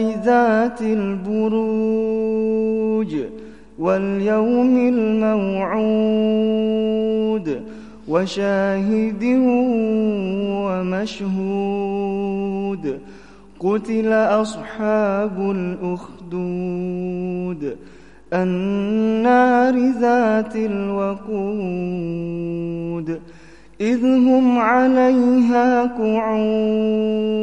ذات البروج واليوم الموعود وشاهد ومشهود قتل أصحاب الأخدود النار ذات الوقود إذ هم عليها قعود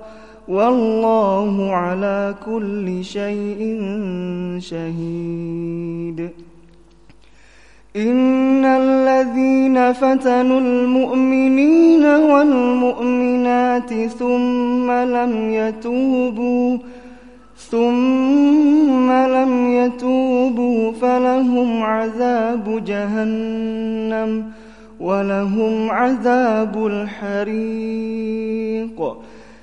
والله على كل شيء شهيد. إن الذين فتنوا المؤمنين والمؤمنات ثم لم يتوبوا ثم لم يتوبوا فلهم عذاب جهنم ولهم عذاب الحريق.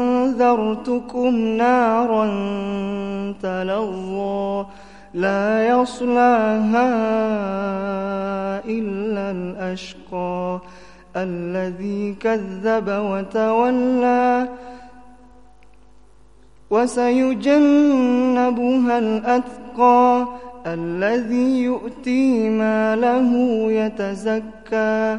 فأنذرتكم نارا تلظى لا يصلاها إلا الأشقى الذي كذب وتولى وسيجنبها الأتقى الذي يؤتي ماله يتزكى